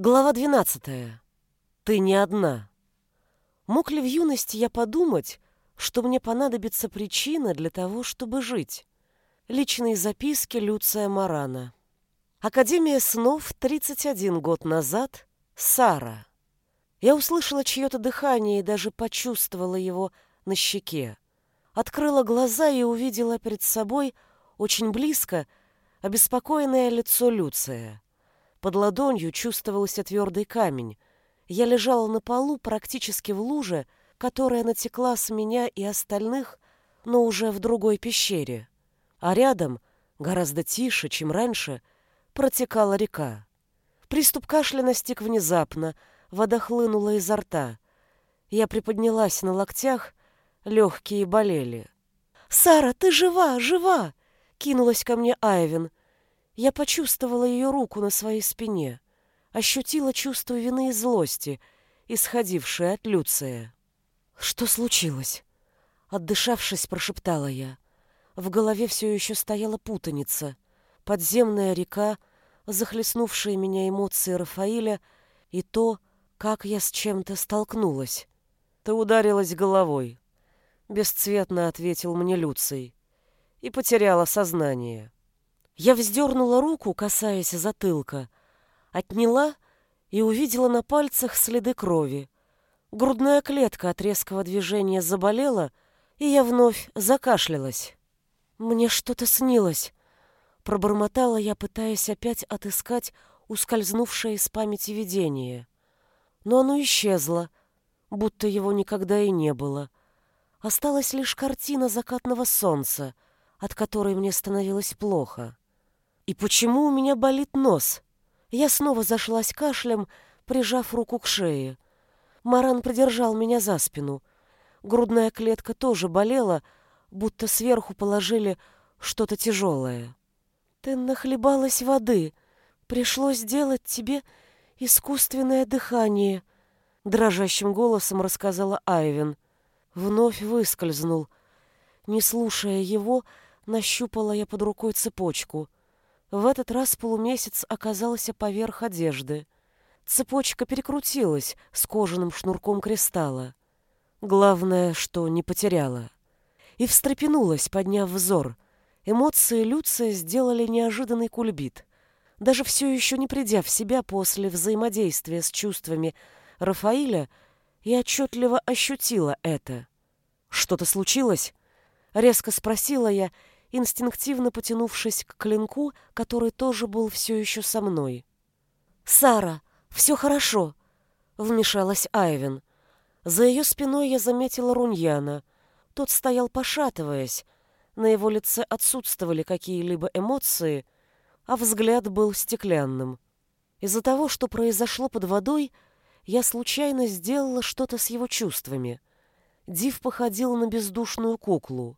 Глава 12. Ты не одна. Мог ли в юности я подумать, что мне понадобится причина для того, чтобы жить? Личные записки Люция Марана. Академия снов 31 год назад. Сара. Я услышала чье-то дыхание и даже почувствовала его на щеке. Открыла глаза и увидела перед собой очень близко обеспокоенное лицо Люция. Под ладонью чувствовался твердый камень. Я лежала на полу практически в луже, которая натекла с меня и остальных, но уже в другой пещере. А рядом, гораздо тише, чем раньше, протекала река. Приступ кашля настиг внезапно, вода хлынула изо рта. Я приподнялась на локтях, легкие болели. «Сара, ты жива, жива!» — кинулась ко мне Айвен. Я почувствовала ее руку на своей спине, ощутила чувство вины и злости, исходившее от Люция. «Что случилось?» Отдышавшись, прошептала я. В голове все еще стояла путаница. Подземная река, захлестнувшие меня эмоции Рафаиля и то, как я с чем-то столкнулась. «Ты ударилась головой», — бесцветно ответил мне Люций, — «и потеряла сознание». Я вздернула руку, касаясь затылка, отняла и увидела на пальцах следы крови. Грудная клетка от резкого движения заболела, и я вновь закашлялась. «Мне что-то снилось», — пробормотала я, пытаясь опять отыскать ускользнувшее из памяти видение. Но оно исчезло, будто его никогда и не было. Осталась лишь картина закатного солнца, от которой мне становилось плохо. И почему у меня болит нос? Я снова зашлась кашлем, прижав руку к шее. Маран придержал меня за спину. Грудная клетка тоже болела, будто сверху положили что-то тяжелое. Ты нахлебалась воды. Пришлось сделать тебе искусственное дыхание, дрожащим голосом рассказала Айвен. Вновь выскользнул. Не слушая его, нащупала я под рукой цепочку — в этот раз полумесяц оказался поверх одежды. Цепочка перекрутилась с кожаным шнурком кристалла. Главное, что не потеряла. И встрепенулась, подняв взор. Эмоции Люция сделали неожиданный кульбит. Даже все еще не придя в себя после взаимодействия с чувствами Рафаиля, я отчетливо ощутила это. «Что-то случилось?» — резко спросила я инстинктивно потянувшись к клинку, который тоже был все еще со мной. «Сара, все хорошо!» — вмешалась Айвен. За ее спиной я заметила Руньяна. Тот стоял пошатываясь. На его лице отсутствовали какие-либо эмоции, а взгляд был стеклянным. Из-за того, что произошло под водой, я случайно сделала что-то с его чувствами. Див походил на бездушную куклу —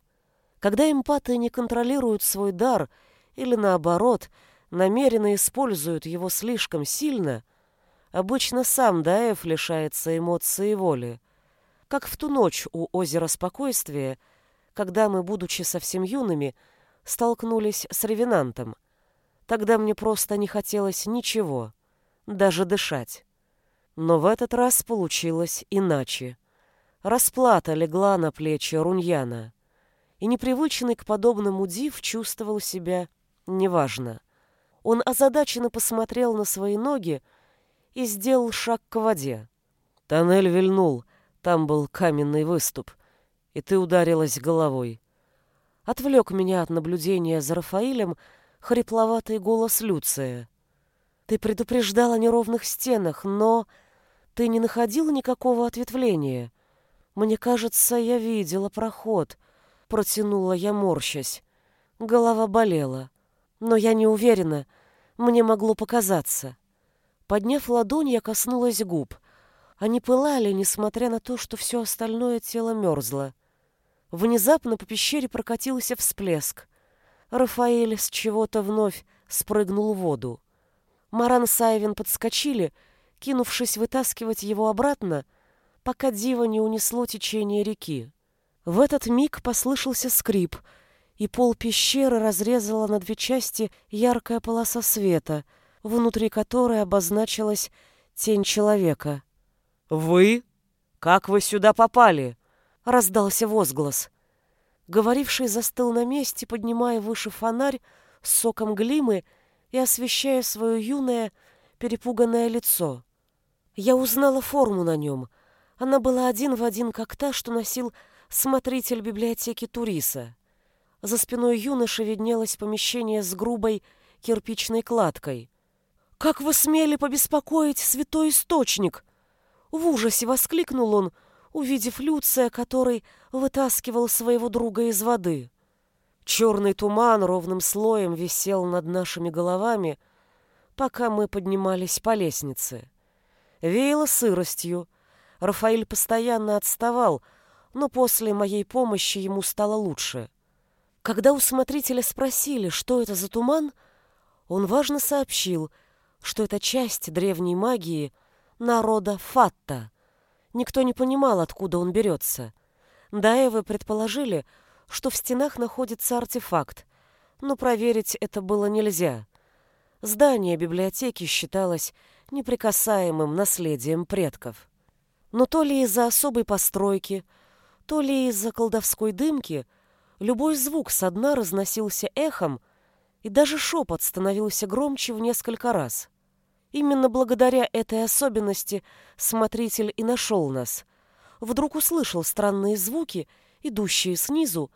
когда эмпаты не контролируют свой дар или, наоборот, намеренно используют его слишком сильно, обычно сам Даев лишается эмоций и воли. Как в ту ночь у озера Спокойствия, когда мы, будучи совсем юными, столкнулись с ревенантом. Тогда мне просто не хотелось ничего, даже дышать. Но в этот раз получилось иначе. Расплата легла на плечи Руньяна и непривычный к подобному див чувствовал себя неважно. Он озадаченно посмотрел на свои ноги и сделал шаг к воде. Тоннель вильнул, там был каменный выступ, и ты ударилась головой. Отвлек меня от наблюдения за Рафаилем хрипловатый голос Люция. Ты предупреждал о неровных стенах, но ты не находил никакого ответвления. Мне кажется, я видела проход — протянула я, морщась. Голова болела, но я не уверена, мне могло показаться. Подняв ладонь, я коснулась губ. Они пылали, несмотря на то, что все остальное тело мерзло. Внезапно по пещере прокатился всплеск. Рафаэль с чего-то вновь спрыгнул в воду. Маран с Айвен подскочили, кинувшись вытаскивать его обратно, пока Дива не унесло течение реки. В этот миг послышался скрип, и пол пещеры разрезала на две части яркая полоса света, внутри которой обозначилась тень человека. «Вы? Как вы сюда попали?» — раздался возглас. Говоривший застыл на месте, поднимая выше фонарь с соком глимы и освещая свое юное, перепуганное лицо. Я узнала форму на нем. Она была один в один, как та, что носил смотритель библиотеки Туриса. За спиной юноши виднелось помещение с грубой кирпичной кладкой. «Как вы смели побеспокоить святой источник?» В ужасе воскликнул он, увидев Люция, который вытаскивал своего друга из воды. Черный туман ровным слоем висел над нашими головами, пока мы поднимались по лестнице. Веяло сыростью. Рафаэль постоянно отставал, но после моей помощи ему стало лучше. Когда у смотрителя спросили, что это за туман, он важно сообщил, что это часть древней магии народа Фатта. Никто не понимал, откуда он берется. Даевы предположили, что в стенах находится артефакт, но проверить это было нельзя. Здание библиотеки считалось неприкасаемым наследием предков. Но то ли из-за особой постройки, то ли из-за колдовской дымки любой звук со дна разносился эхом, и даже шепот становился громче в несколько раз. Именно благодаря этой особенности смотритель и нашел нас. Вдруг услышал странные звуки, идущие снизу,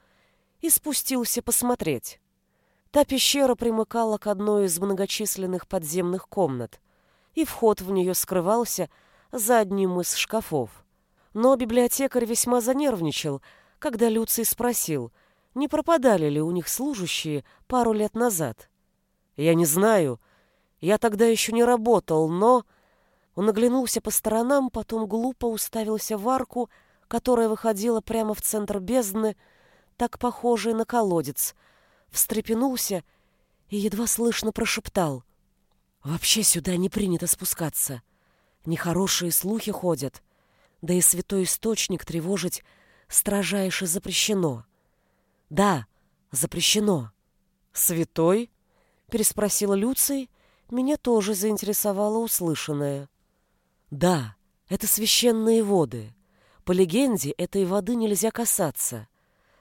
и спустился посмотреть. Та пещера примыкала к одной из многочисленных подземных комнат, и вход в нее скрывался за одним из шкафов. Но библиотекарь весьма занервничал, когда Люций спросил, не пропадали ли у них служащие пару лет назад. «Я не знаю», я тогда еще не работал, но...» Он оглянулся по сторонам, потом глупо уставился в арку, которая выходила прямо в центр бездны, так похожей на колодец, встрепенулся и едва слышно прошептал. «Вообще сюда не принято спускаться. Нехорошие слухи ходят, да и святой источник тревожить строжайше запрещено. Да, запрещено». «Святой?» — переспросила Люций, меня тоже заинтересовало услышанное. Да, это священные воды. По легенде, этой воды нельзя касаться.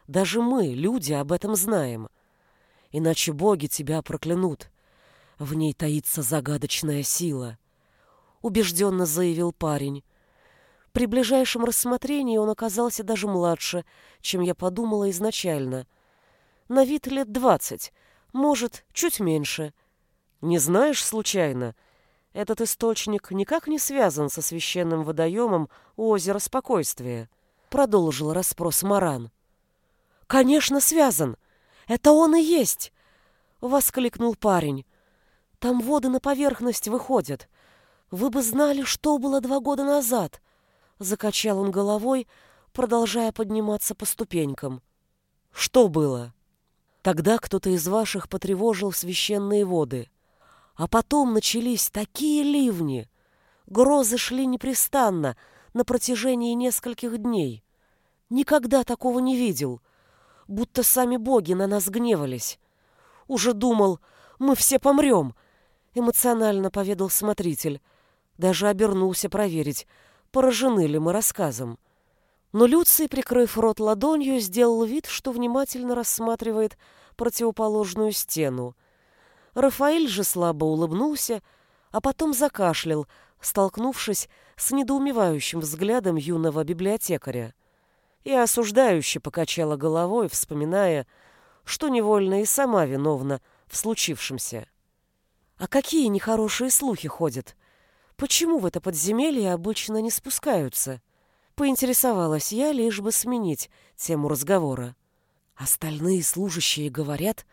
Даже мы, люди, об этом знаем. Иначе боги тебя проклянут. В ней таится загадочная сила. Убежденно заявил парень. При ближайшем рассмотрении он оказался даже младше, чем я подумала изначально. На вид лет двадцать, может, чуть меньше — не знаешь случайно? Этот источник никак не связан со священным водоемом у озера Спокойствия. Продолжил расспрос Маран. Конечно, связан. Это он и есть. Воскликнул парень. Там воды на поверхность выходят. Вы бы знали, что было два года назад. Закачал он головой, продолжая подниматься по ступенькам. Что было? Тогда кто-то из ваших потревожил священные воды. А потом начались такие ливни. Грозы шли непрестанно на протяжении нескольких дней. Никогда такого не видел. Будто сами боги на нас гневались. Уже думал, мы все помрем, эмоционально поведал смотритель. Даже обернулся проверить, поражены ли мы рассказом. Но Люций, прикрыв рот ладонью, сделал вид, что внимательно рассматривает противоположную стену. Рафаэль же слабо улыбнулся, а потом закашлял, столкнувшись с недоумевающим взглядом юного библиотекаря. И осуждающе покачала головой, вспоминая, что невольно и сама виновна в случившемся. А какие нехорошие слухи ходят? Почему в это подземелье обычно не спускаются? Поинтересовалась я, лишь бы сменить тему разговора. Остальные служащие говорят,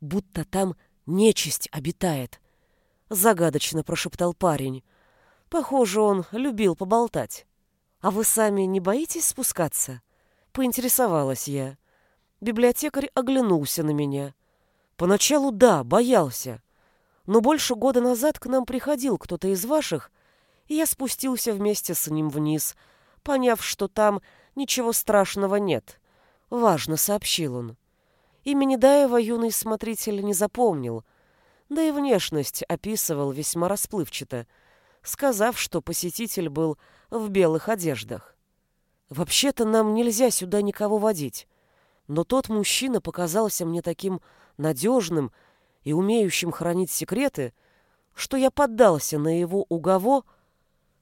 будто там нечисть обитает», — загадочно прошептал парень. Похоже, он любил поболтать. «А вы сами не боитесь спускаться?» — поинтересовалась я. Библиотекарь оглянулся на меня. Поначалу да, боялся. Но больше года назад к нам приходил кто-то из ваших, и я спустился вместе с ним вниз, поняв, что там ничего страшного нет. Важно, сообщил он. Имени Даева юный смотритель не запомнил, да и внешность описывал весьма расплывчато. сказав, что посетитель был в белых одеждах. Вообще-то нам нельзя сюда никого водить, но тот мужчина показался мне таким надежным и умеющим хранить секреты, что я поддался на его уговор.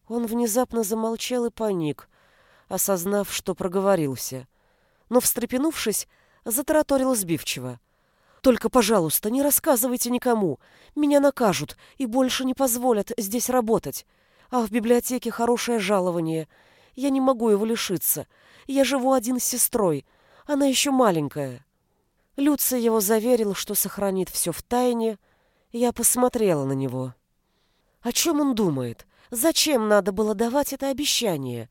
Он внезапно замолчал и паник, осознав, что проговорился. Но, встрепенувшись, затараторил сбивчиво. «Только, пожалуйста, не рассказывайте никому. Меня накажут и больше не позволят здесь работать. А в библиотеке хорошее жалование. Я не могу его лишиться. Я живу один с сестрой. Она еще маленькая». Люций его заверил, что сохранит все в тайне. Я посмотрела на него. О чем он думает? Зачем надо было давать это обещание?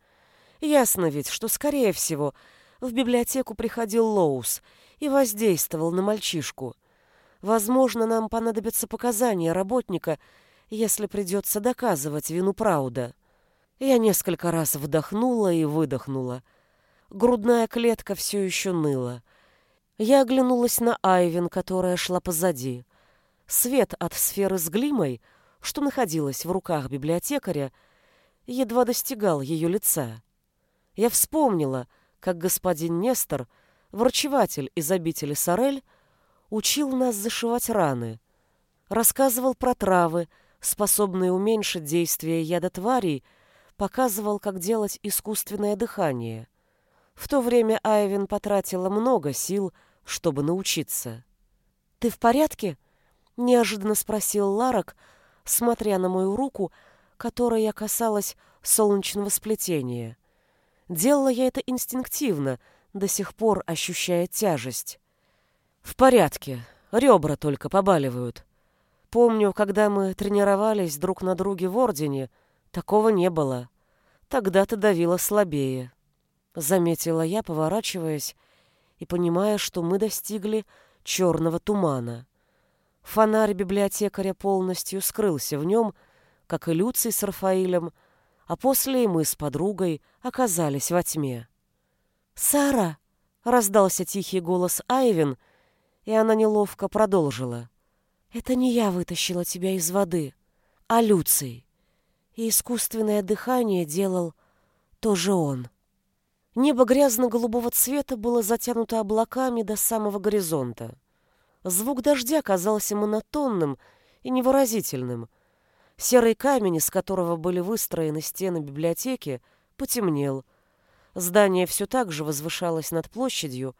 Ясно ведь, что, скорее всего, в библиотеку приходил Лоус и воздействовал на мальчишку. Возможно, нам понадобятся показания работника, если придется доказывать вину Прауда. Я несколько раз вдохнула и выдохнула. Грудная клетка все еще ныла. Я оглянулась на Айвин, которая шла позади. Свет от сферы с глимой, что находилась в руках библиотекаря, едва достигал ее лица. Я вспомнила, как господин Нестор, врачеватель из обители Сорель, учил нас зашивать раны, рассказывал про травы, способные уменьшить действие яда тварей, показывал, как делать искусственное дыхание. В то время Айвин потратила много сил, чтобы научиться. «Ты в порядке?» — неожиданно спросил Ларок, смотря на мою руку, которой я касалась солнечного сплетения. Делала я это инстинктивно, до сих пор ощущая тяжесть. «В порядке, ребра только побаливают. Помню, когда мы тренировались друг на друге в Ордене, такого не было. Тогда ты давила слабее». Заметила я, поворачиваясь и понимая, что мы достигли черного тумана. Фонарь библиотекаря полностью скрылся в нем, как и Люций с Рафаилем, а после и мы с подругой оказались во тьме. «Сара!» — раздался тихий голос Айвин, и она неловко продолжила. «Это не я вытащила тебя из воды, а Люций. И искусственное дыхание делал тоже он». Небо грязно-голубого цвета было затянуто облаками до самого горизонта. Звук дождя казался монотонным и невыразительным. Серый камень, из которого были выстроены стены библиотеки, потемнел. Здание все так же возвышалось над площадью,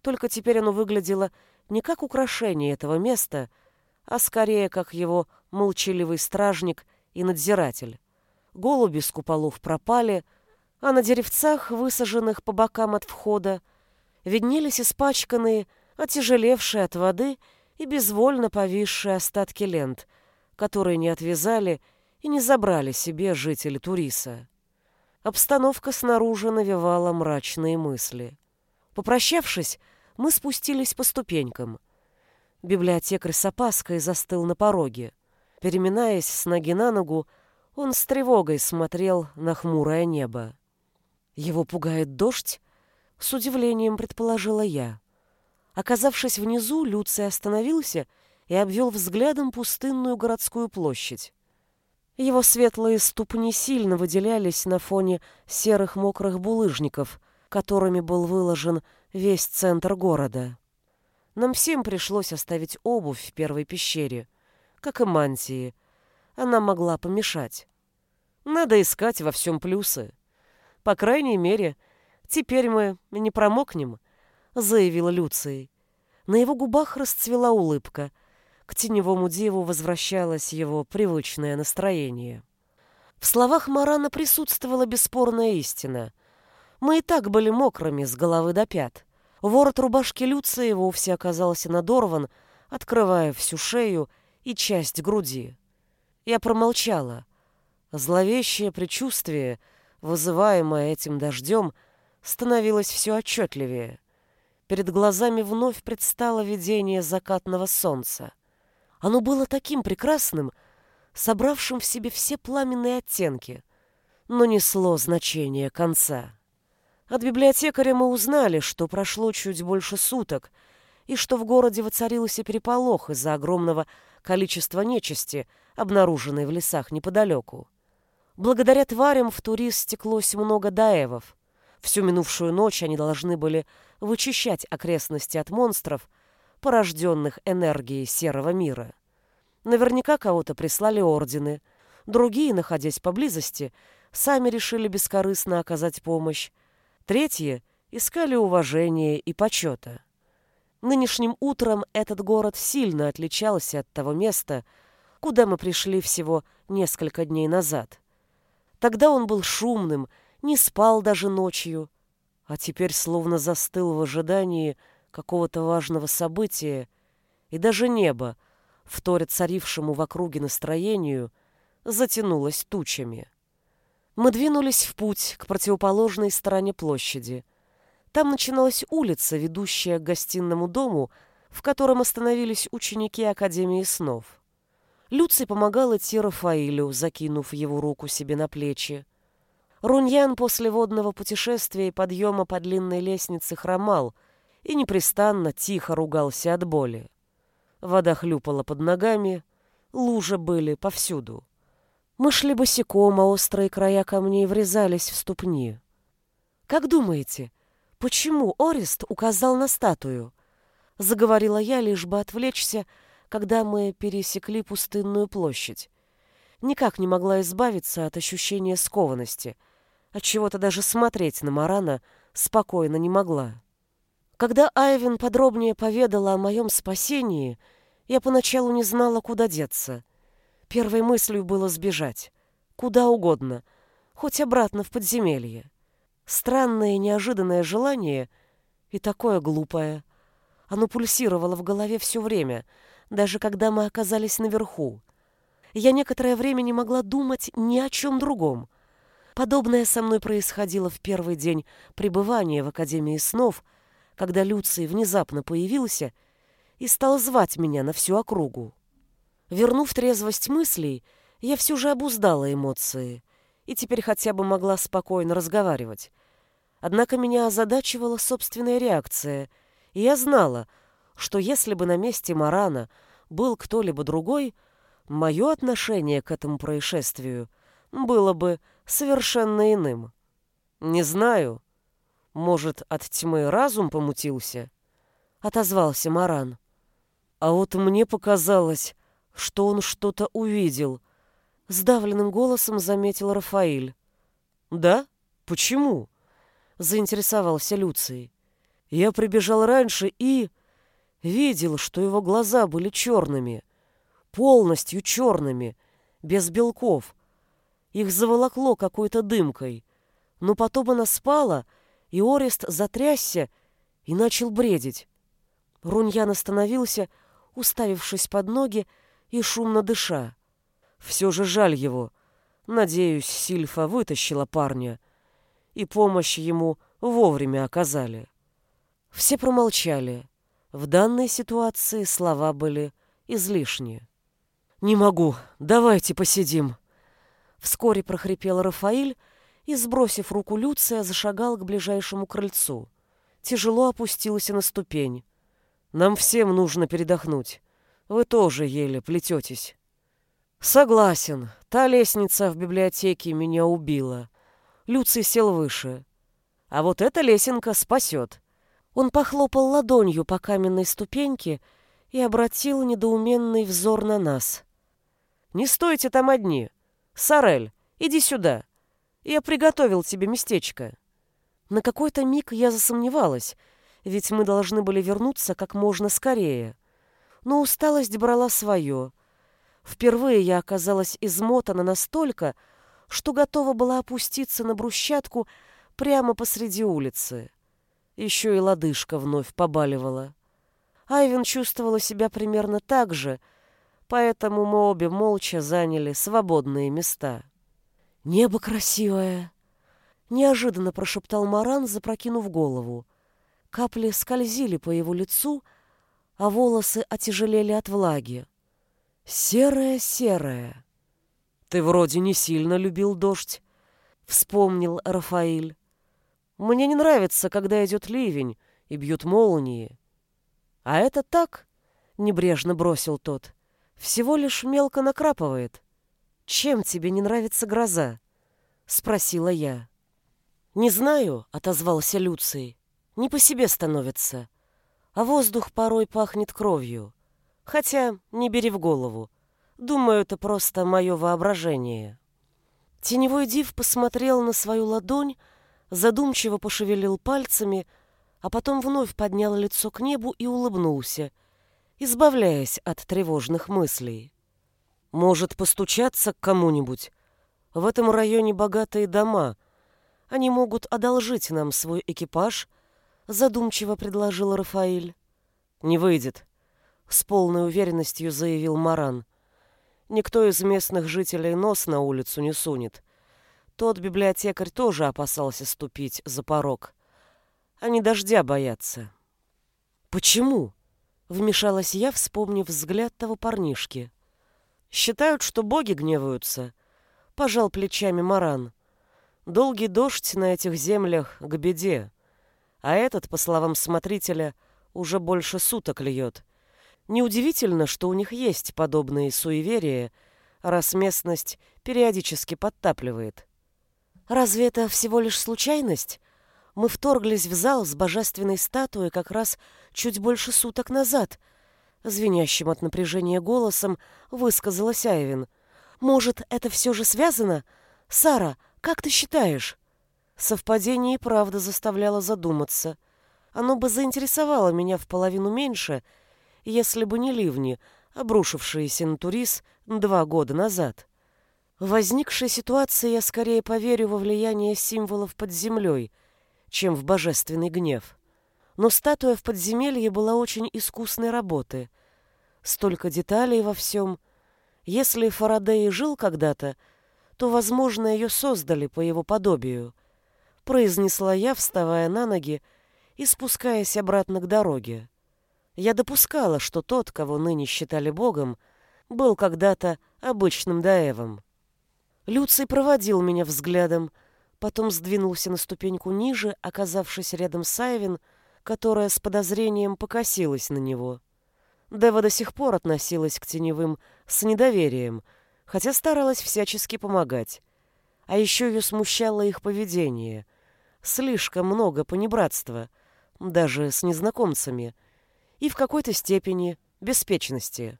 только теперь оно выглядело не как украшение этого места, а скорее как его молчаливый стражник и надзиратель. Голуби с куполов пропали — а на деревцах, высаженных по бокам от входа, виднелись испачканные, отяжелевшие от воды и безвольно повисшие остатки лент, которые не отвязали и не забрали себе жители Туриса. Обстановка снаружи навевала мрачные мысли. Попрощавшись, мы спустились по ступенькам. Библиотекарь с опаской застыл на пороге. Переминаясь с ноги на ногу, он с тревогой смотрел на хмурое небо. Его пугает дождь? С удивлением предположила я. Оказавшись внизу, Люций остановился и обвел взглядом пустынную городскую площадь. Его светлые ступни сильно выделялись на фоне серых мокрых булыжников, которыми был выложен весь центр города. Нам всем пришлось оставить обувь в первой пещере, как и мантии. Она могла помешать. Надо искать во всем плюсы. По крайней мере, теперь мы не промокнем, заявила Люций. На его губах расцвела улыбка. К теневому диву возвращалось его привычное настроение. В словах Марана присутствовала бесспорная истина. Мы и так были мокрыми с головы до пят. Ворот рубашки Люции вовсе оказался надорван, открывая всю шею и часть груди. Я промолчала. Зловещее предчувствие — вызываемое этим дождем, становилось все отчетливее. Перед глазами вновь предстало видение закатного солнца. Оно было таким прекрасным, собравшим в себе все пламенные оттенки, но несло значение конца. От библиотекаря мы узнали, что прошло чуть больше суток, и что в городе воцарился переполох из-за огромного количества нечисти, обнаруженной в лесах неподалеку. Благодаря тварям в турист стеклось много даевов. Всю минувшую ночь они должны были вычищать окрестности от монстров, порожденных энергией серого мира. Наверняка кого-то прислали ордены, другие, находясь поблизости, сами решили бескорыстно оказать помощь, третьи искали уважения и почета. Нынешним утром этот город сильно отличался от того места, куда мы пришли всего несколько дней назад. Тогда он был шумным, не спал даже ночью, а теперь словно застыл в ожидании какого-то важного события, и даже небо, вторя царившему в округе настроению, затянулось тучами. Мы двинулись в путь к противоположной стороне площади. Там начиналась улица, ведущая к гостинному дому, в котором остановились ученики Академии снов. Люций помогал идти Рафаилю, закинув его руку себе на плечи. Руньян после водного путешествия и подъема по длинной лестнице хромал и непрестанно тихо ругался от боли. Вода хлюпала под ногами, лужи были повсюду. Мы шли босиком, а острые края камней врезались в ступни. «Как думаете, почему Орест указал на статую?» Заговорила я, лишь бы отвлечься, когда мы пересекли пустынную площадь. Никак не могла избавиться от ощущения скованности. От чего-то даже смотреть на Марана спокойно не могла. Когда Айвин подробнее поведала о моем спасении, я поначалу не знала, куда деться. Первой мыслью было сбежать. Куда угодно, хоть обратно в подземелье. Странное неожиданное желание, и такое глупое. Оно пульсировало в голове все время — даже когда мы оказались наверху. Я некоторое время не могла думать ни о чем другом. Подобное со мной происходило в первый день пребывания в Академии снов, когда Люций внезапно появился и стал звать меня на всю округу. Вернув трезвость мыслей, я все же обуздала эмоции и теперь хотя бы могла спокойно разговаривать. Однако меня озадачивала собственная реакция, и я знала — что если бы на месте Марана был кто-либо другой, мое отношение к этому происшествию было бы совершенно иным. Не знаю, может, от тьмы разум помутился? Отозвался Маран. А вот мне показалось, что он что-то увидел. Сдавленным голосом заметил Рафаиль. Да? Почему? Заинтересовался Люций. Я прибежал раньше и... Видел, что его глаза были черными, полностью черными, без белков. Их заволокло какой-то дымкой. Но потом она спала, и Орест затрясся и начал бредить. Руньян остановился, уставившись под ноги и шумно дыша. Все же жаль его. Надеюсь, Сильфа вытащила парня, и помощь ему вовремя оказали. Все промолчали. В данной ситуации слова были излишни. «Не могу, давайте посидим!» Вскоре прохрипел Рафаиль и, сбросив руку Люция, зашагал к ближайшему крыльцу. Тяжело опустился на ступень. «Нам всем нужно передохнуть. Вы тоже еле плететесь». «Согласен. Та лестница в библиотеке меня убила. Люций сел выше. А вот эта лесенка спасет. Он похлопал ладонью по каменной ступеньке и обратил недоуменный взор на нас. «Не стойте там одни! Сарель, иди сюда! Я приготовил тебе местечко!» На какой-то миг я засомневалась, ведь мы должны были вернуться как можно скорее. Но усталость брала свое. Впервые я оказалась измотана настолько, что готова была опуститься на брусчатку прямо посреди улицы. Еще и лодыжка вновь побаливала. Айвен чувствовала себя примерно так же, поэтому мы обе молча заняли свободные места. «Небо красивое!» — неожиданно прошептал Маран, запрокинув голову. Капли скользили по его лицу, а волосы отяжелели от влаги. «Серое-серое!» «Ты вроде не сильно любил дождь», — вспомнил Рафаиль. Мне не нравится, когда идет ливень и бьют молнии. А это так, небрежно бросил тот. Всего лишь мелко накрапывает. Чем тебе не нравится гроза? — спросила я. «Не знаю», — отозвался Люций. «Не по себе становится. А воздух порой пахнет кровью. Хотя не бери в голову. Думаю, это просто мое воображение». Теневой див посмотрел на свою ладонь, задумчиво пошевелил пальцами, а потом вновь поднял лицо к небу и улыбнулся, избавляясь от тревожных мыслей. «Может, постучаться к кому-нибудь? В этом районе богатые дома. Они могут одолжить нам свой экипаж», — задумчиво предложил Рафаэль. «Не выйдет», — с полной уверенностью заявил Маран. Никто из местных жителей нос на улицу не сунет. Тот библиотекарь тоже опасался ступить за порог. Они дождя боятся. «Почему?» — вмешалась я, вспомнив взгляд того парнишки. «Считают, что боги гневаются», — пожал плечами Маран. «Долгий дождь на этих землях к беде, а этот, по словам смотрителя, уже больше суток льет. Неудивительно, что у них есть подобные суеверия, раз местность периодически подтапливает. Разве это всего лишь случайность? Мы вторглись в зал с божественной статуей как раз чуть больше суток назад. Звенящим от напряжения голосом высказалась Айвин. Может, это все же связано? Сара, как ты считаешь? Совпадение и правда заставляло задуматься. Оно бы заинтересовало меня в половину меньше — если бы не ливни, обрушившиеся на Турис два года назад. В возникшей ситуации я скорее поверю во влияние символов под землей, чем в божественный гнев. Но статуя в подземелье была очень искусной работы. Столько деталей во всем. Если Фарадей жил когда-то, то, возможно, ее создали по его подобию. Произнесла я, вставая на ноги и спускаясь обратно к дороге. Я допускала, что тот, кого ныне считали богом, был когда-то обычным Даевом. Люций проводил меня взглядом, потом сдвинулся на ступеньку ниже, оказавшись рядом с Айвин, которая с подозрением покосилась на него. Дева до сих пор относилась к теневым с недоверием, хотя старалась всячески помогать. А еще ее смущало их поведение. Слишком много понебратства, даже с незнакомцами — и в какой-то степени беспечности.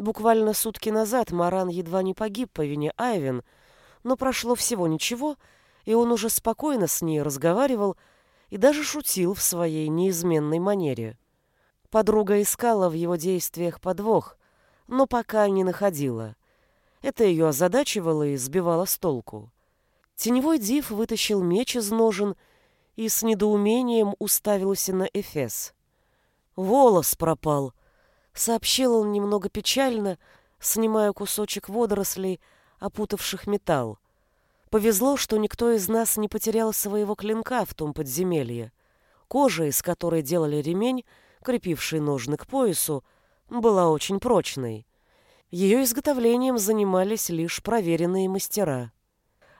Буквально сутки назад Маран едва не погиб по вине Айвен, но прошло всего ничего, и он уже спокойно с ней разговаривал и даже шутил в своей неизменной манере. Подруга искала в его действиях подвох, но пока не находила. Это ее озадачивало и сбивало с толку. Теневой див вытащил меч из ножен и с недоумением уставился на Эфес. Волос пропал, сообщил он немного печально, снимая кусочек водорослей, опутавших металл. Повезло, что никто из нас не потерял своего клинка в том подземелье. Кожа, из которой делали ремень, крепивший ножны к поясу, была очень прочной. Ее изготовлением занимались лишь проверенные мастера.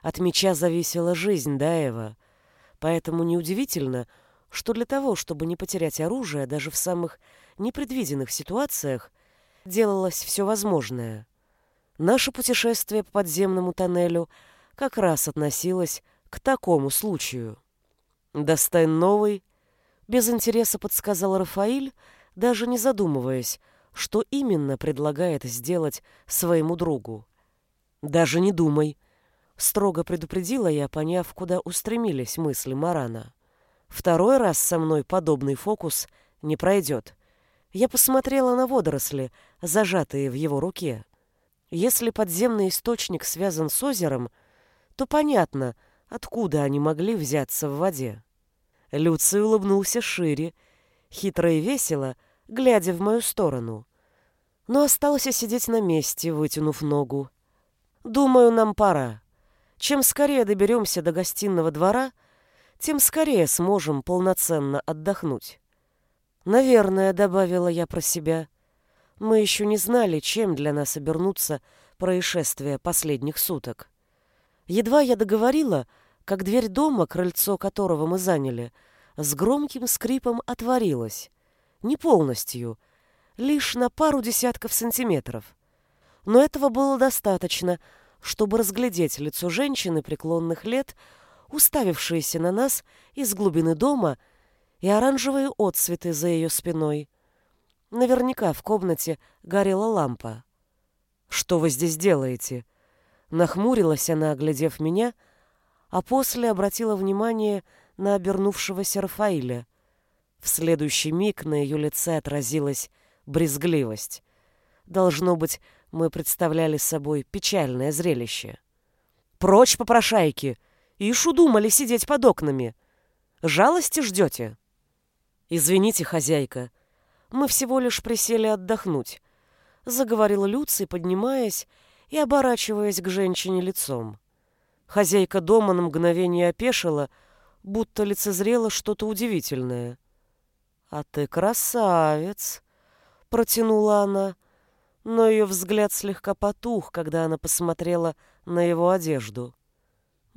От меча зависела жизнь Даева, поэтому неудивительно, что для того, чтобы не потерять оружие даже в самых непредвиденных ситуациях, делалось все возможное. Наше путешествие по подземному тоннелю как раз относилось к такому случаю. «Достань новый», — без интереса подсказал Рафаиль, даже не задумываясь, что именно предлагает сделать своему другу. «Даже не думай», — строго предупредила я, поняв, куда устремились мысли Марана. Второй раз со мной подобный фокус не пройдет. Я посмотрела на водоросли, зажатые в его руке. Если подземный источник связан с озером, то понятно, откуда они могли взяться в воде. Люций улыбнулся шире, хитро и весело, глядя в мою сторону. Но остался сидеть на месте, вытянув ногу. «Думаю, нам пора. Чем скорее доберемся до гостиного двора, тем скорее сможем полноценно отдохнуть. Наверное, добавила я про себя. Мы еще не знали, чем для нас обернутся происшествия последних суток. Едва я договорила, как дверь дома, крыльцо которого мы заняли, с громким скрипом отворилась. Не полностью, лишь на пару десятков сантиметров. Но этого было достаточно, чтобы разглядеть лицо женщины преклонных лет, уставившиеся на нас из глубины дома и оранжевые отсветы за ее спиной. Наверняка в комнате горела лампа. «Что вы здесь делаете?» Нахмурилась она, оглядев меня, а после обратила внимание на обернувшегося Рафаиля. В следующий миг на ее лице отразилась брезгливость. Должно быть, мы представляли собой печальное зрелище. «Прочь, попрошайки! Ишу думали сидеть под окнами. Жалости ждете?» «Извините, хозяйка, мы всего лишь присели отдохнуть», — заговорила Люций, поднимаясь и оборачиваясь к женщине лицом. Хозяйка дома на мгновение опешила, будто лицезрела что-то удивительное. «А ты красавец!» — протянула она, но ее взгляд слегка потух, когда она посмотрела на его одежду.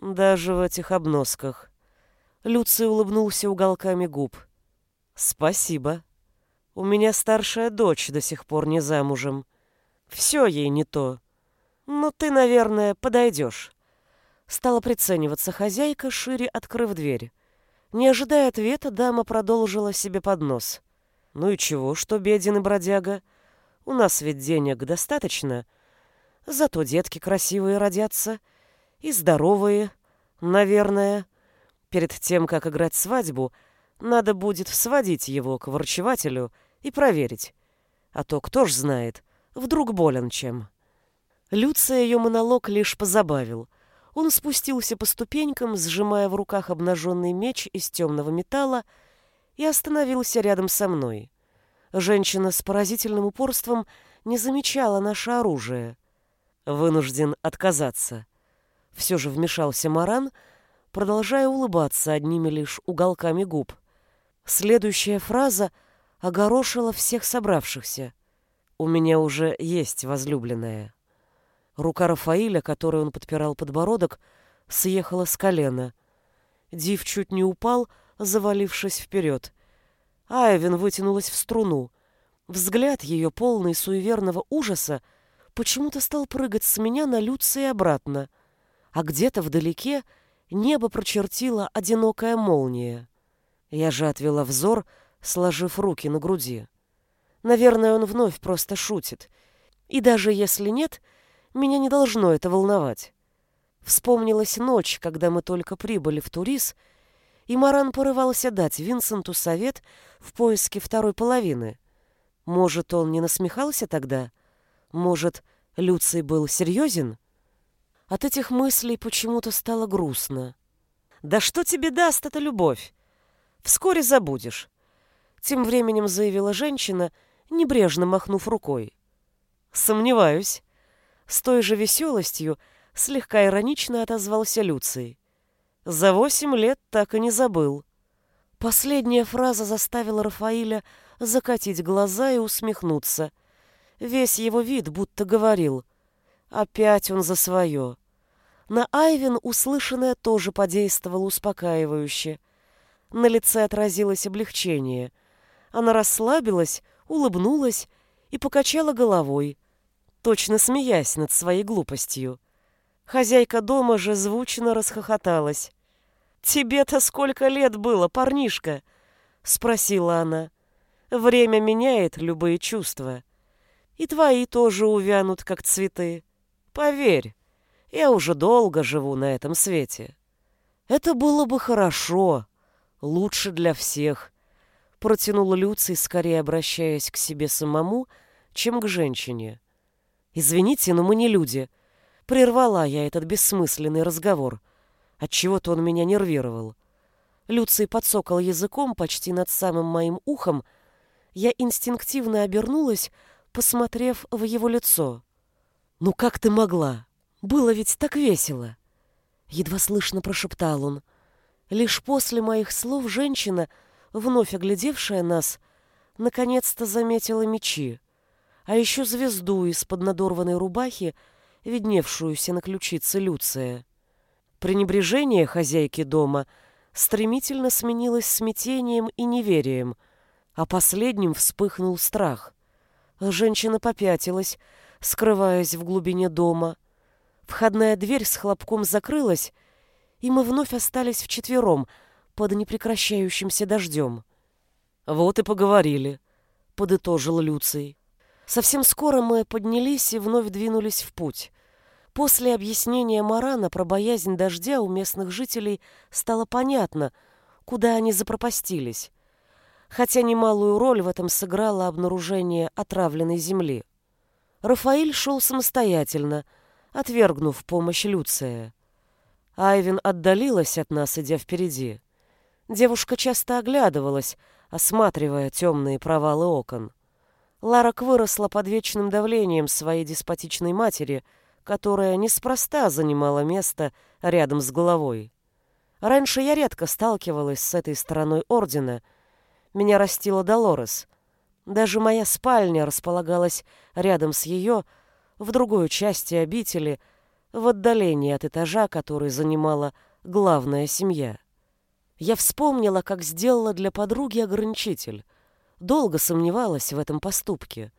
Даже в этих обносках. Люций улыбнулся уголками губ. «Спасибо. У меня старшая дочь до сих пор не замужем. Все ей не то. Но ты, наверное, подойдешь». Стала прицениваться хозяйка, шире открыв дверь. Не ожидая ответа, дама продолжила себе под нос. «Ну и чего, что беден и бродяга? У нас ведь денег достаточно. Зато детки красивые родятся. И здоровые, наверное. Перед тем, как играть свадьбу, надо будет сводить его к врачевателю и проверить. А то кто ж знает, вдруг болен чем». Люция ее монолог лишь позабавил. Он спустился по ступенькам, сжимая в руках обнаженный меч из темного металла, и остановился рядом со мной. Женщина с поразительным упорством не замечала наше оружие. Вынужден отказаться. Все же вмешался Маран, продолжая улыбаться одними лишь уголками губ. Следующая фраза огорошила всех собравшихся. «У меня уже есть возлюбленная». Рука Рафаиля, которой он подпирал подбородок, съехала с колена. Див чуть не упал, завалившись вперед. Айвен вытянулась в струну. Взгляд ее, полный суеверного ужаса, почему-то стал прыгать с меня на Люци и обратно. А где-то вдалеке небо прочертила одинокая молния. Я же отвела взор, сложив руки на груди. Наверное, он вновь просто шутит. И даже если нет — меня не должно это волновать. Вспомнилась ночь, когда мы только прибыли в Турис, и Маран порывался дать Винсенту совет в поиске второй половины. Может, он не насмехался тогда? Может, Люций был серьезен? От этих мыслей почему-то стало грустно. «Да что тебе даст эта любовь? Вскоре забудешь», — тем временем заявила женщина, небрежно махнув рукой. «Сомневаюсь. С той же веселостью слегка иронично отозвался Люций. За восемь лет так и не забыл. Последняя фраза заставила Рафаиля закатить глаза и усмехнуться. Весь его вид будто говорил. Опять он за свое. На Айвен услышанное тоже подействовало успокаивающе. На лице отразилось облегчение. Она расслабилась, улыбнулась и покачала головой, точно смеясь над своей глупостью. Хозяйка дома же звучно расхохоталась. «Тебе-то сколько лет было, парнишка?» — спросила она. «Время меняет любые чувства. И твои тоже увянут, как цветы. Поверь, я уже долго живу на этом свете. Это было бы хорошо, лучше для всех», — протянул Люций, скорее обращаясь к себе самому, чем к женщине. «Извините, но мы не люди». Прервала я этот бессмысленный разговор. Отчего-то он меня нервировал. Люций подсокал языком почти над самым моим ухом. Я инстинктивно обернулась, посмотрев в его лицо. «Ну как ты могла? Было ведь так весело!» Едва слышно прошептал он. Лишь после моих слов женщина, вновь оглядевшая нас, наконец-то заметила мечи а еще звезду из-под надорванной рубахи, видневшуюся на ключице Люция. Пренебрежение хозяйки дома стремительно сменилось смятением и неверием, а последним вспыхнул страх. Женщина попятилась, скрываясь в глубине дома. Входная дверь с хлопком закрылась, и мы вновь остались вчетвером под непрекращающимся дождем. «Вот и поговорили», — подытожил Люций. Совсем скоро мы поднялись и вновь двинулись в путь. После объяснения Марана про боязнь дождя у местных жителей стало понятно, куда они запропастились, хотя немалую роль в этом сыграло обнаружение отравленной земли. Рафаиль шел самостоятельно, отвергнув помощь Люция. Айвин отдалилась от нас, идя впереди. Девушка часто оглядывалась, осматривая темные провалы окон. Ларак выросла под вечным давлением своей деспотичной матери, которая неспроста занимала место рядом с головой. Раньше я редко сталкивалась с этой стороной Ордена. Меня растила Долорес. Даже моя спальня располагалась рядом с ее, в другой части обители, в отдалении от этажа, который занимала главная семья. Я вспомнила, как сделала для подруги ограничитель. Долго сомневалась в этом поступке.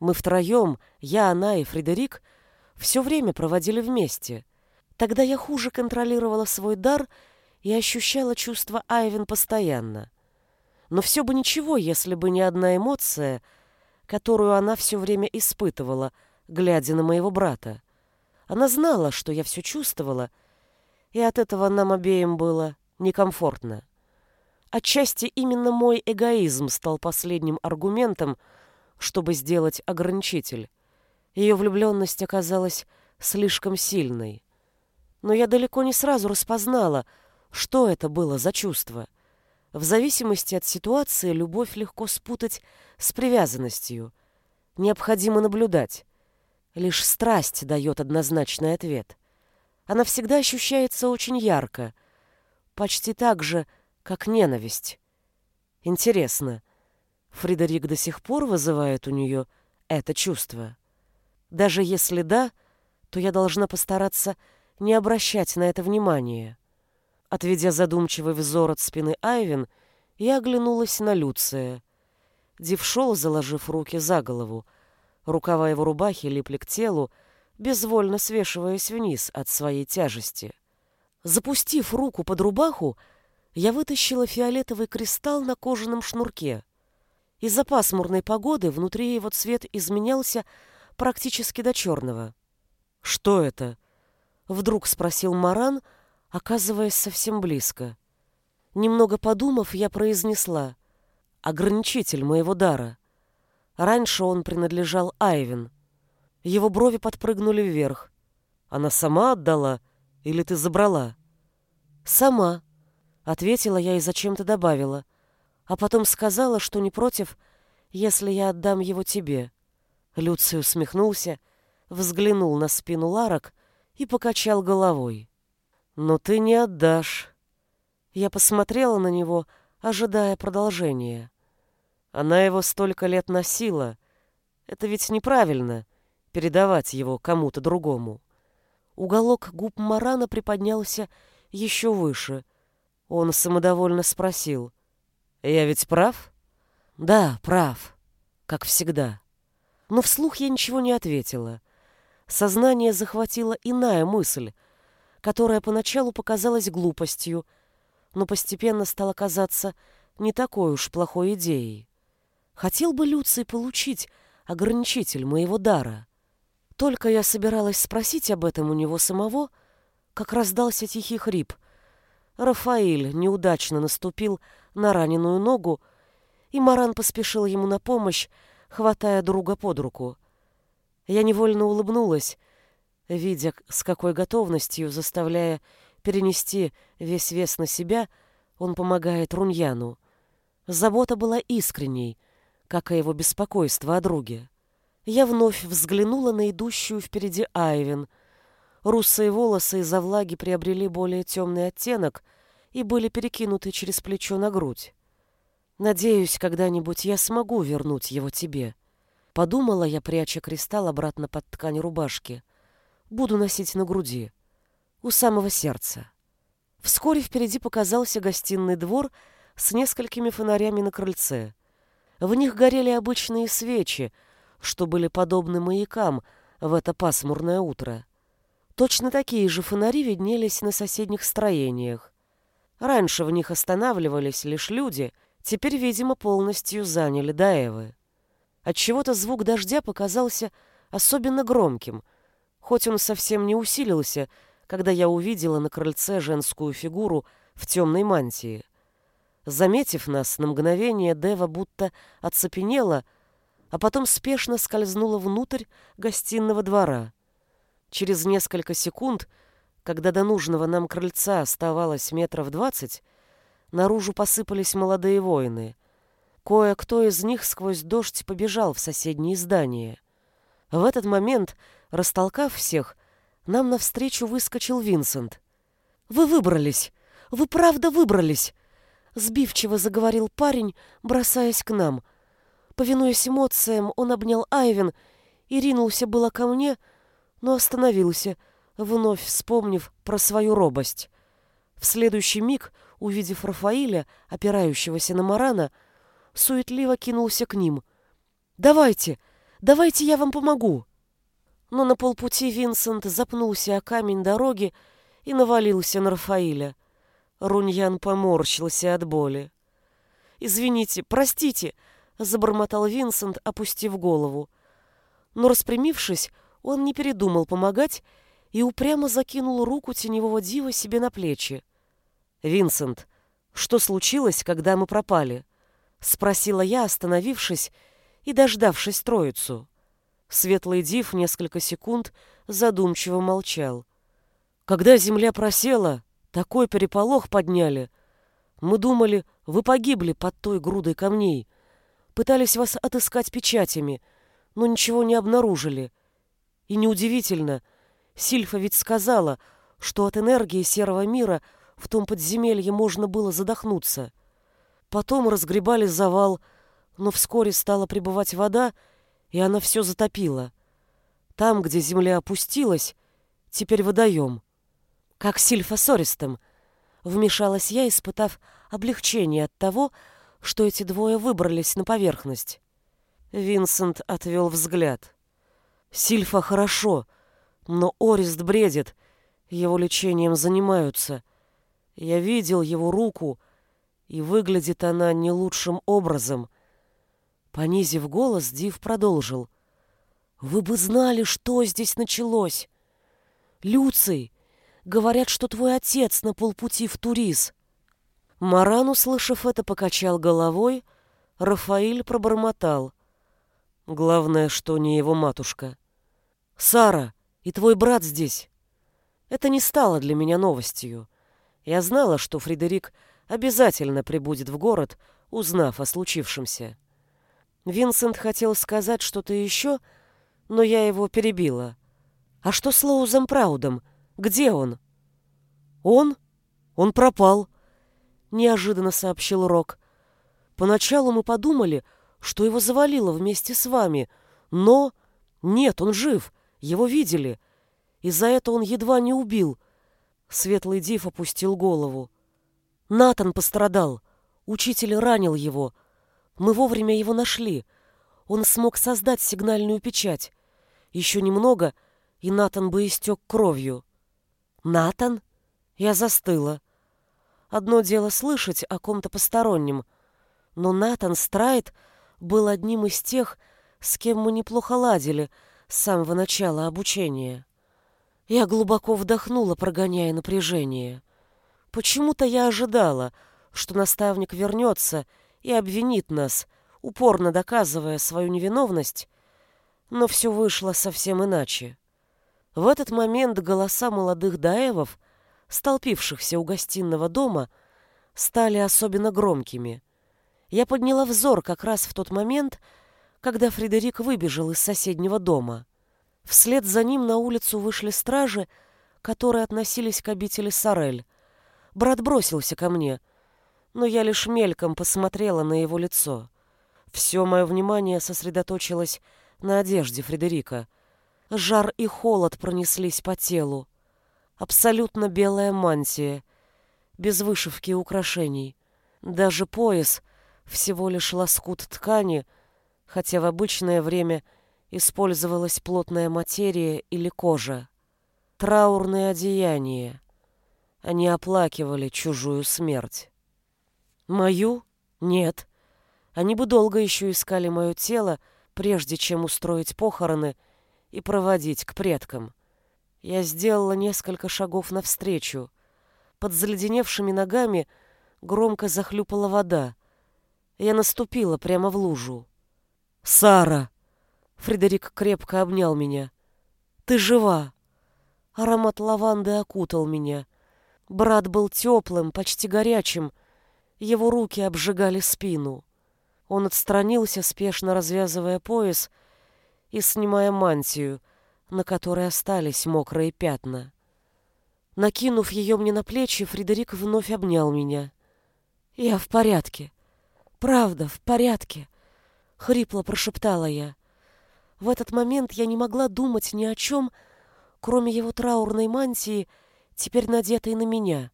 Мы втроем, я, она и Фредерик, все время проводили вместе. Тогда я хуже контролировала свой дар и ощущала чувство Айвен постоянно. Но все бы ничего, если бы не одна эмоция, которую она все время испытывала — глядя на моего брата. Она знала, что я все чувствовала, и от этого нам обеим было некомфортно. Отчасти именно мой эгоизм стал последним аргументом, чтобы сделать ограничитель. Ее влюбленность оказалась слишком сильной. Но я далеко не сразу распознала, что это было за чувство. В зависимости от ситуации любовь легко спутать с привязанностью. Необходимо наблюдать. Лишь страсть дает однозначный ответ. Она всегда ощущается очень ярко, почти так же, как ненависть. Интересно, Фридерик до сих пор вызывает у нее это чувство? Даже если да, то я должна постараться не обращать на это внимания. Отведя задумчивый взор от спины Айвен, я оглянулась на Люция. Див шел, заложив руки за голову, Рукава его рубахи липли к телу, безвольно свешиваясь вниз от своей тяжести. Запустив руку под рубаху, я вытащила фиолетовый кристалл на кожаном шнурке. Из-за пасмурной погоды внутри его цвет изменялся практически до черного. «Что это?» — вдруг спросил Маран, оказываясь совсем близко. Немного подумав, я произнесла «Ограничитель моего дара». Раньше он принадлежал Айвен. Его брови подпрыгнули вверх. Она сама отдала или ты забрала? Сама, ответила я и зачем-то добавила, а потом сказала, что не против, если я отдам его тебе. Люций усмехнулся, взглянул на спину Ларок и покачал головой. «Но ты не отдашь». Я посмотрела на него, ожидая продолжения. Она его столько лет носила. Это ведь неправильно — передавать его кому-то другому. Уголок губ Марана приподнялся еще выше. Он самодовольно спросил. «Я ведь прав?» «Да, прав. Как всегда». Но вслух я ничего не ответила. Сознание захватила иная мысль, которая поначалу показалась глупостью, но постепенно стала казаться не такой уж плохой идеей. Хотел бы Люций получить ограничитель моего дара. Только я собиралась спросить об этом у него самого, как раздался тихий хрип. Рафаиль неудачно наступил на раненую ногу, и Маран поспешил ему на помощь, хватая друга под руку. Я невольно улыбнулась, видя, с какой готовностью, заставляя перенести весь вес на себя, он помогает Руньяну. Забота была искренней — как и его беспокойство о друге. Я вновь взглянула на идущую впереди Айвен. Русые волосы из-за влаги приобрели более темный оттенок и были перекинуты через плечо на грудь. «Надеюсь, когда-нибудь я смогу вернуть его тебе», — подумала я, пряча кристалл обратно под ткань рубашки. «Буду носить на груди, у самого сердца». Вскоре впереди показался гостиный двор с несколькими фонарями на крыльце. В них горели обычные свечи, что были подобны маякам в это пасмурное утро. Точно такие же фонари виднелись на соседних строениях. Раньше в них останавливались лишь люди, теперь, видимо, полностью заняли Даевы. Отчего-то звук дождя показался особенно громким, хоть он совсем не усилился, когда я увидела на крыльце женскую фигуру в темной мантии. Заметив нас, на мгновение Дева будто оцепенела, а потом спешно скользнула внутрь гостиного двора. Через несколько секунд, когда до нужного нам крыльца оставалось метров двадцать, наружу посыпались молодые воины. Кое-кто из них сквозь дождь побежал в соседние здания. В этот момент, растолкав всех, нам навстречу выскочил Винсент. «Вы выбрались! Вы правда выбрались!» Сбивчиво заговорил парень, бросаясь к нам. Повинуясь эмоциям, он обнял Айвен и ринулся было ко мне, но остановился, вновь вспомнив про свою робость. В следующий миг, увидев Рафаиля, опирающегося на Марана, суетливо кинулся к ним. «Давайте! Давайте я вам помогу!» Но на полпути Винсент запнулся о камень дороги и навалился на Рафаиля. Руньян поморщился от боли. «Извините, простите!» — забормотал Винсент, опустив голову. Но, распрямившись, он не передумал помогать и упрямо закинул руку теневого дива себе на плечи. «Винсент, что случилось, когда мы пропали?» — спросила я, остановившись и дождавшись троицу. Светлый див несколько секунд задумчиво молчал. «Когда земля просела, такой переполох подняли. Мы думали, вы погибли под той грудой камней. Пытались вас отыскать печатями, но ничего не обнаружили. И неудивительно, Сильфа ведь сказала, что от энергии серого мира в том подземелье можно было задохнуться. Потом разгребали завал, но вскоре стала прибывать вода, и она все затопила. Там, где земля опустилась, теперь водоем как с Ористом. Вмешалась я, испытав облегчение от того, что эти двое выбрались на поверхность. Винсент отвел взгляд. Сильфа хорошо, но Орист бредит. Его лечением занимаются. Я видел его руку, и выглядит она не лучшим образом. Понизив голос, Див продолжил. «Вы бы знали, что здесь началось! Люций, Говорят, что твой отец на полпути в Турис. Маран, услышав это, покачал головой. Рафаиль пробормотал. Главное, что не его матушка. Сара, и твой брат здесь. Это не стало для меня новостью. Я знала, что Фредерик обязательно прибудет в город, узнав о случившемся. Винсент хотел сказать что-то еще, но я его перебила. «А что с Лоузом Праудом? Где он?» «Он? Он пропал», — неожиданно сообщил Рок. «Поначалу мы подумали, что его завалило вместе с вами, но... Нет, он жив, его видели, и за это он едва не убил». Светлый Див опустил голову. «Натан пострадал, учитель ранил его. Мы вовремя его нашли. Он смог создать сигнальную печать. Еще немного, и Натан бы истек кровью». «Натан?» Я застыла. Одно дело слышать о ком-то постороннем, но Натан Страйт был одним из тех, с кем мы неплохо ладили с самого начала обучения. Я глубоко вдохнула, прогоняя напряжение. Почему-то я ожидала, что наставник вернется и обвинит нас, упорно доказывая свою невиновность, но все вышло совсем иначе. В этот момент голоса молодых даевов, столпившихся у гостиного дома, стали особенно громкими. Я подняла взор как раз в тот момент, когда Фредерик выбежал из соседнего дома. Вслед за ним на улицу вышли стражи, которые относились к обители Сорель. Брат бросился ко мне, но я лишь мельком посмотрела на его лицо. Все мое внимание сосредоточилось на одежде Фредерика — Жар и холод пронеслись по телу. Абсолютно белая мантия, без вышивки и украшений. Даже пояс — всего лишь лоскут ткани, хотя в обычное время использовалась плотная материя или кожа. траурные одеяния. Они оплакивали чужую смерть. Мою? Нет. Они бы долго еще искали мое тело, прежде чем устроить похороны и проводить к предкам. Я сделала несколько шагов навстречу. Под заледеневшими ногами громко захлюпала вода. Я наступила прямо в лужу. «Сара!» Фредерик крепко обнял меня. «Ты жива!» Аромат лаванды окутал меня. Брат был теплым, почти горячим. Его руки обжигали спину. Он отстранился, спешно развязывая пояс и снимая мантию, на которой остались мокрые пятна. Накинув ее мне на плечи, Фредерик вновь обнял меня. «Я в порядке. Правда, в порядке», — хрипло прошептала я. В этот момент я не могла думать ни о чем, кроме его траурной мантии, теперь надетой на меня.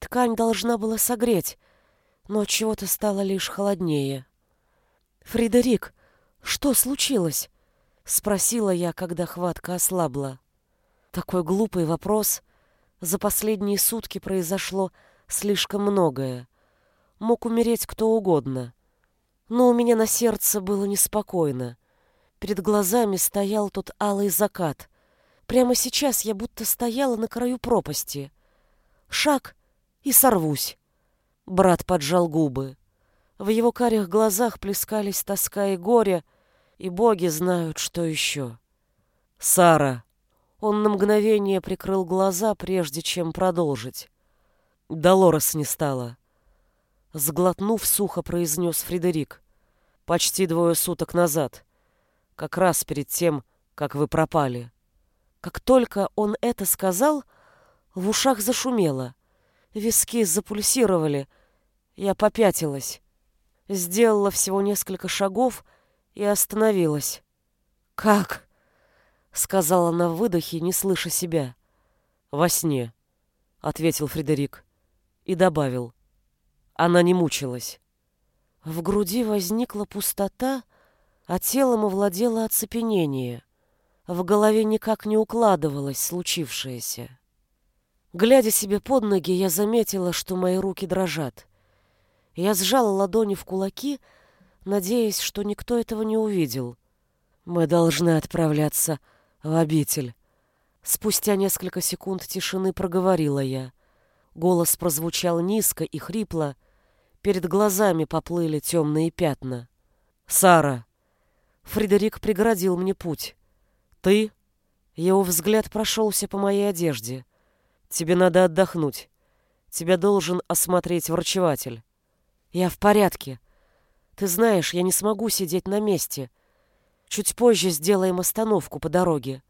Ткань должна была согреть, но чего-то стало лишь холоднее. «Фредерик, что случилось?» — спросила я, когда хватка ослабла. Такой глупый вопрос. За последние сутки произошло слишком многое. Мог умереть кто угодно. Но у меня на сердце было неспокойно. Перед глазами стоял тот алый закат. Прямо сейчас я будто стояла на краю пропасти. Шаг и сорвусь. Брат поджал губы. В его карих глазах плескались тоска и горе, и боги знают, что еще. «Сара!» Он на мгновение прикрыл глаза, прежде чем продолжить. Долорес не стало. Сглотнув, сухо произнес Фредерик. «Почти двое суток назад. Как раз перед тем, как вы пропали». Как только он это сказал, в ушах зашумело. Виски запульсировали. Я попятилась. Сделала всего несколько шагов и остановилась. «Как?» — сказала на выдохе, не слыша себя. «Во сне», — ответил Фредерик и добавил. Она не мучилась. В груди возникла пустота, а телом овладело оцепенение. В голове никак не укладывалось случившееся. Глядя себе под ноги, я заметила, что мои руки дрожат. Я сжала ладони в кулаки, надеясь, что никто этого не увидел. Мы должны отправляться в обитель. Спустя несколько секунд тишины проговорила я. Голос прозвучал низко и хрипло. Перед глазами поплыли темные пятна. «Сара!» Фредерик преградил мне путь. «Ты?» Его взгляд прошелся по моей одежде. «Тебе надо отдохнуть. Тебя должен осмотреть врачеватель». Я в порядке. Ты знаешь, я не смогу сидеть на месте. Чуть позже сделаем остановку по дороге.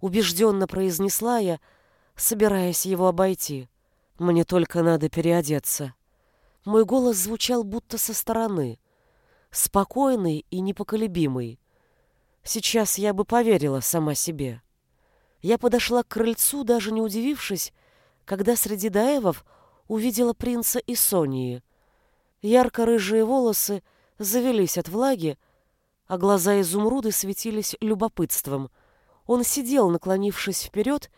Убежденно произнесла я, собираясь его обойти. Мне только надо переодеться. Мой голос звучал будто со стороны. Спокойный и непоколебимый. Сейчас я бы поверила сама себе. Я подошла к крыльцу, даже не удивившись, когда среди даевов увидела принца и Сонии — Ярко-рыжие волосы завелись от влаги, а глаза изумруды светились любопытством. Он сидел, наклонившись вперед,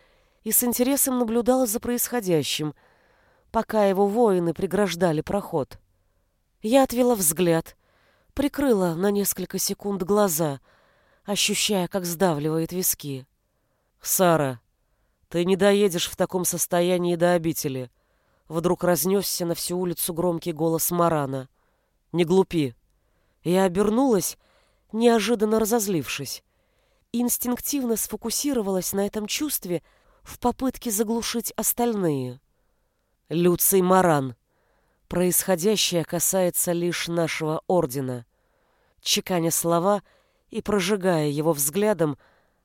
и с интересом наблюдал за происходящим, пока его воины преграждали проход. Я отвела взгляд, прикрыла на несколько секунд глаза, ощущая, как сдавливает виски. «Сара, ты не доедешь в таком состоянии до обители», Вдруг разнесся на всю улицу громкий голос Марана. «Не глупи!» Я обернулась, неожиданно разозлившись. Инстинктивно сфокусировалась на этом чувстве в попытке заглушить остальные. «Люций Маран. Происходящее касается лишь нашего ордена». Чеканя слова и прожигая его взглядом,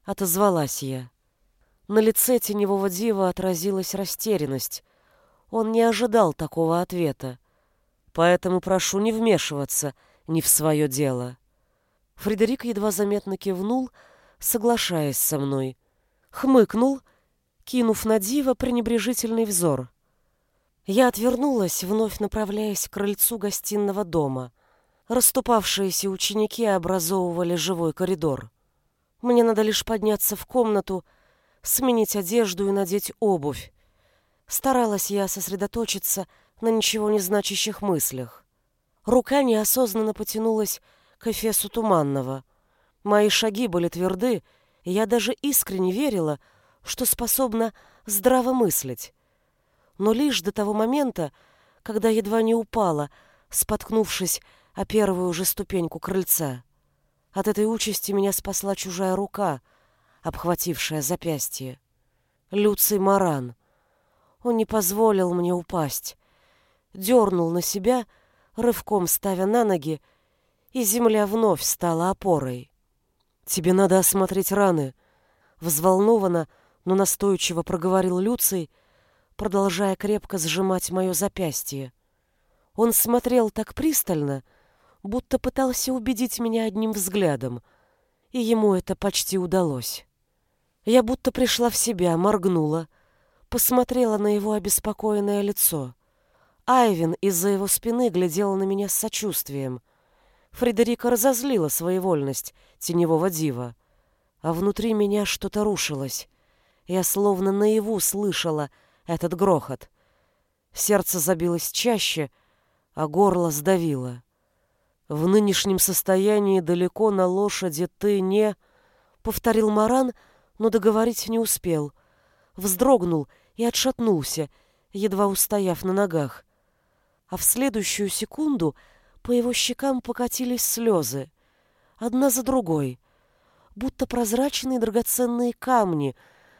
отозвалась я. На лице теневого дива отразилась растерянность, он не ожидал такого ответа. Поэтому прошу не вмешиваться не в свое дело. Фредерик едва заметно кивнул, соглашаясь со мной. Хмыкнул, кинув на Дива пренебрежительный взор. Я отвернулась, вновь направляясь к крыльцу гостиного дома. Расступавшиеся ученики образовывали живой коридор. Мне надо лишь подняться в комнату, сменить одежду и надеть обувь. Старалась я сосредоточиться на ничего не значащих мыслях. Рука неосознанно потянулась к эфесу Туманного. Мои шаги были тверды, и я даже искренне верила, что способна здраво мыслить. Но лишь до того момента, когда едва не упала, споткнувшись о первую же ступеньку крыльца. От этой участи меня спасла чужая рука, обхватившая запястье. Люций Маран. Он не позволил мне упасть. Дернул на себя, рывком ставя на ноги, и земля вновь стала опорой. «Тебе надо осмотреть раны», — взволнованно, но настойчиво проговорил Люций, продолжая крепко сжимать мое запястье. Он смотрел так пристально, будто пытался убедить меня одним взглядом, и ему это почти удалось. Я будто пришла в себя, моргнула, посмотрела на его обеспокоенное лицо. Айвин из-за его спины глядел на меня с сочувствием. Фредерика разозлила своевольность теневого дива, а внутри меня что-то рушилось. Я словно наяву слышала этот грохот. Сердце забилось чаще, а горло сдавило. В нынешнем состоянии далеко на лошади ты не... Повторил Маран, но договорить не успел. Вздрогнул и отшатнулся, едва устояв на ногах а в следующую секунду по его щекам покатились слезы, одна за другой, будто прозрачные драгоценные камни,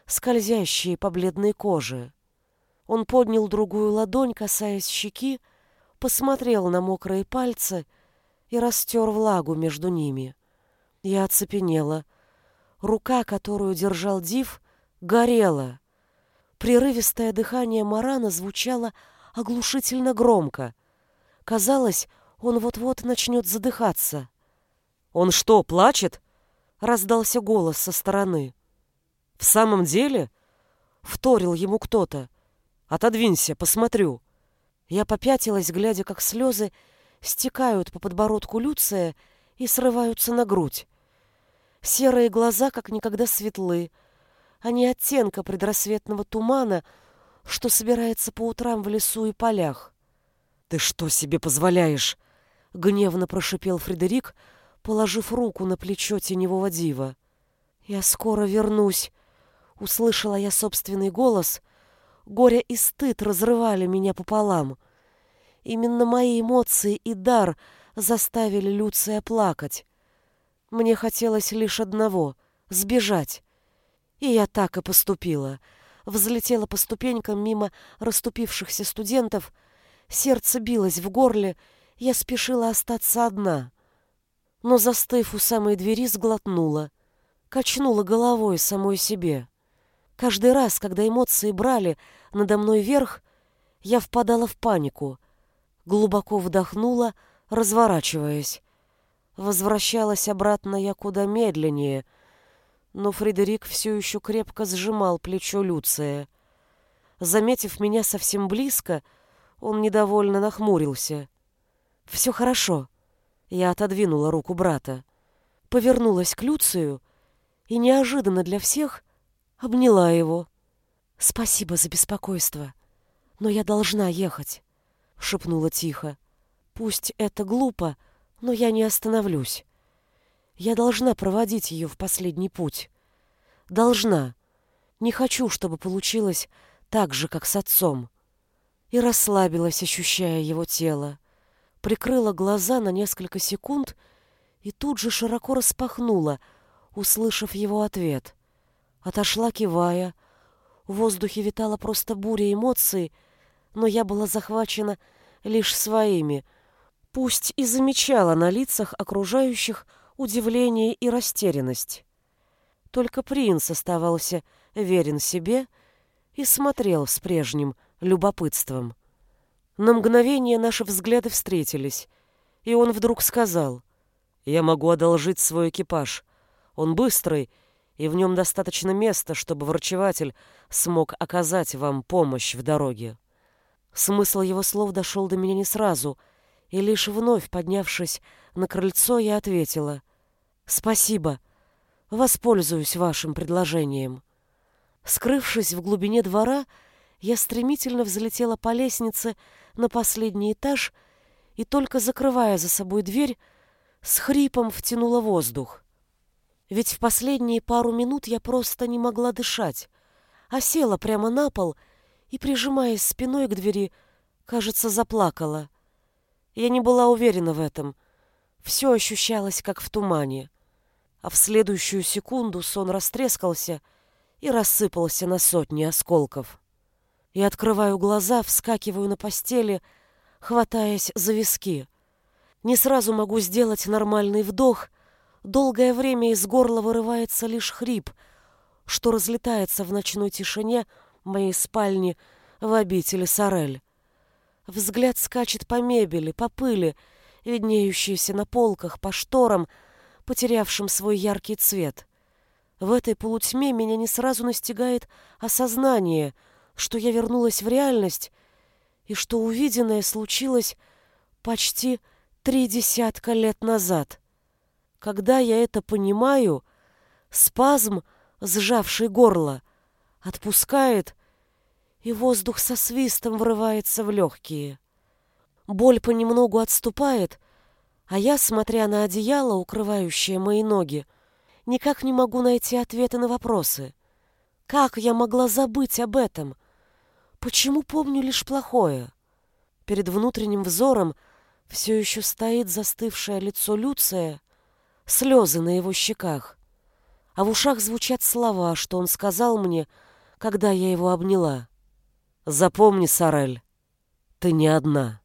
скользящие по бледной коже. Он поднял другую ладонь, касаясь щеки, посмотрел на мокрые пальцы и растер влагу между ними. Я оцепенела. Рука, которую держал Див, горела. Прерывистое дыхание Марана звучало оглушительно громко. Казалось, он вот-вот начнет задыхаться. «Он что, плачет?» — раздался голос со стороны. «В самом деле?» — вторил ему кто-то. «Отодвинься, посмотрю». Я попятилась, глядя, как слезы стекают по подбородку Люция и срываются на грудь. Серые глаза как никогда светлы, а не оттенка предрассветного тумана — что собирается по утрам в лесу и полях. «Ты что себе позволяешь?» — гневно прошипел Фредерик, положив руку на плечо теневого дива. «Я скоро вернусь», — услышала я собственный голос. Горе и стыд разрывали меня пополам. Именно мои эмоции и дар заставили Люция плакать. Мне хотелось лишь одного — сбежать. И я так и поступила — взлетела по ступенькам мимо расступившихся студентов. Сердце билось в горле, я спешила остаться одна. Но, застыв у самой двери, сглотнула, качнула головой самой себе. Каждый раз, когда эмоции брали надо мной верх, я впадала в панику, глубоко вдохнула, разворачиваясь. Возвращалась обратно я куда медленнее — но Фредерик все еще крепко сжимал плечо Люция. Заметив меня совсем близко, он недовольно нахмурился. «Все хорошо». Я отодвинула руку брата, повернулась к Люцию и неожиданно для всех обняла его. «Спасибо за беспокойство, но я должна ехать», — шепнула тихо. «Пусть это глупо, но я не остановлюсь. Я должна проводить ее в последний путь. Должна. Не хочу, чтобы получилось так же, как с отцом. И расслабилась, ощущая его тело. Прикрыла глаза на несколько секунд и тут же широко распахнула, услышав его ответ. Отошла, кивая. В воздухе витала просто буря эмоций, но я была захвачена лишь своими, пусть и замечала на лицах окружающих удивление и растерянность. Только принц оставался верен себе и смотрел с прежним любопытством. На мгновение наши взгляды встретились, и он вдруг сказал, «Я могу одолжить свой экипаж. Он быстрый, и в нем достаточно места, чтобы врачеватель смог оказать вам помощь в дороге». Смысл его слов дошел до меня не сразу, и лишь вновь поднявшись на крыльцо, я ответила. «Спасибо. Воспользуюсь вашим предложением». Скрывшись в глубине двора, я стремительно взлетела по лестнице на последний этаж и, только закрывая за собой дверь, с хрипом втянула воздух. Ведь в последние пару минут я просто не могла дышать, а села прямо на пол и, прижимаясь спиной к двери, кажется, заплакала. Я не была уверена в этом. Все ощущалось, как в тумане. А в следующую секунду сон растрескался и рассыпался на сотни осколков. Я открываю глаза, вскакиваю на постели, хватаясь за виски. Не сразу могу сделать нормальный вдох. Долгое время из горла вырывается лишь хрип, что разлетается в ночной тишине моей спальни в обители Сорель. Взгляд скачет по мебели, по пыли, виднеющейся на полках, по шторам, потерявшим свой яркий цвет. В этой полутьме меня не сразу настигает осознание, что я вернулась в реальность и что увиденное случилось почти три десятка лет назад. Когда я это понимаю, спазм, сжавший горло, отпускает, и воздух со свистом врывается в легкие. Боль понемногу отступает, а я, смотря на одеяло, укрывающее мои ноги, никак не могу найти ответы на вопросы. Как я могла забыть об этом? Почему помню лишь плохое? Перед внутренним взором все еще стоит застывшее лицо Люция, слезы на его щеках, а в ушах звучат слова, что он сказал мне, когда я его обняла. Запомни, Сарель, ты не одна.